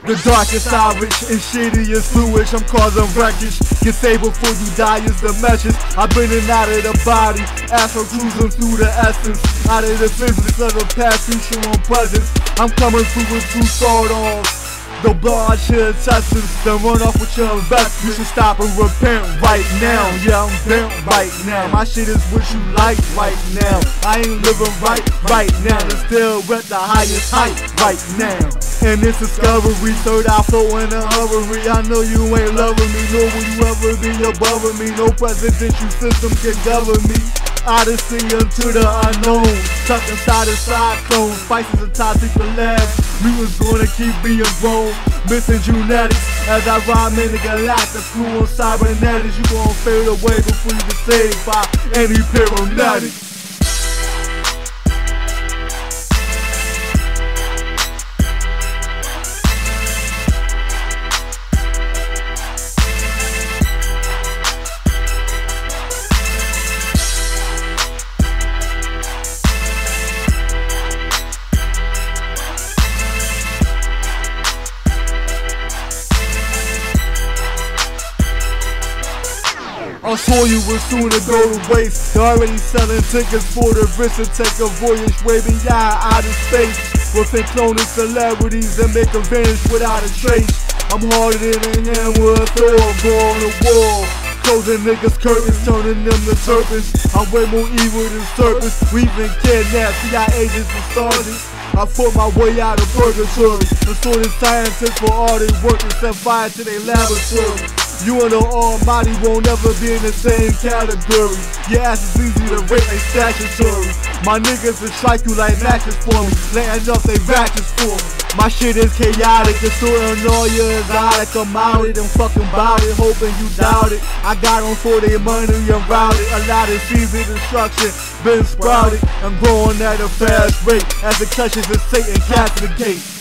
The darkest savage and shittiest sewage, I'm causing wreckage. Get saved before you die is the message. I've been in out of the body. Astro cruising through the essence. Out of the physics of the past, future on presence. I'm coming through with two sword arms. The blood should test us, then run off with your investment. You should stop and repent right now. Yeah, I'm bent right now. My shit is what you like right now. I ain't living right right now. Still at the highest height right now. And this discovery, third eye flow in a hurry. I know you ain't loving me, nor will you ever be above me. No presidential system can govern me. Odyssey into the unknown. Stuck inside a cyclone. Spices and toxic labs. We was gonna keep being grown. Missing genetics. As I rhyme in the galactic crew on cybernetics. You gon' fade away before you get saved by any paramedics. I saw you was soon to go to waste. Already selling tickets for the risk to take a voyage way beyond outer space. Within cloning celebrities and make a vanish without a trace. I'm harder than a hammer, a Thor, go on the wall. Closing niggas' curtains, turning them to serpents. I'm way more evil than serpents. We even kidnapped CIA agents and sergeants. I fought my way out of purgatory. Of scientists for all they work and set fire to their laboratory. You and the Almighty won't ever be in the same category. Your ass is easy to rate like statutory. My niggas will strike you like matches for me, laying up they ratchets for me. My shit is chaotic, the of all you exotic. I'm out it and fucking bout it, hoping you doubt it. I got on for their money and routed. A lot of easy destruction, been sprouted. I'm growing at a fast rate as it touches the Satan casting the gate.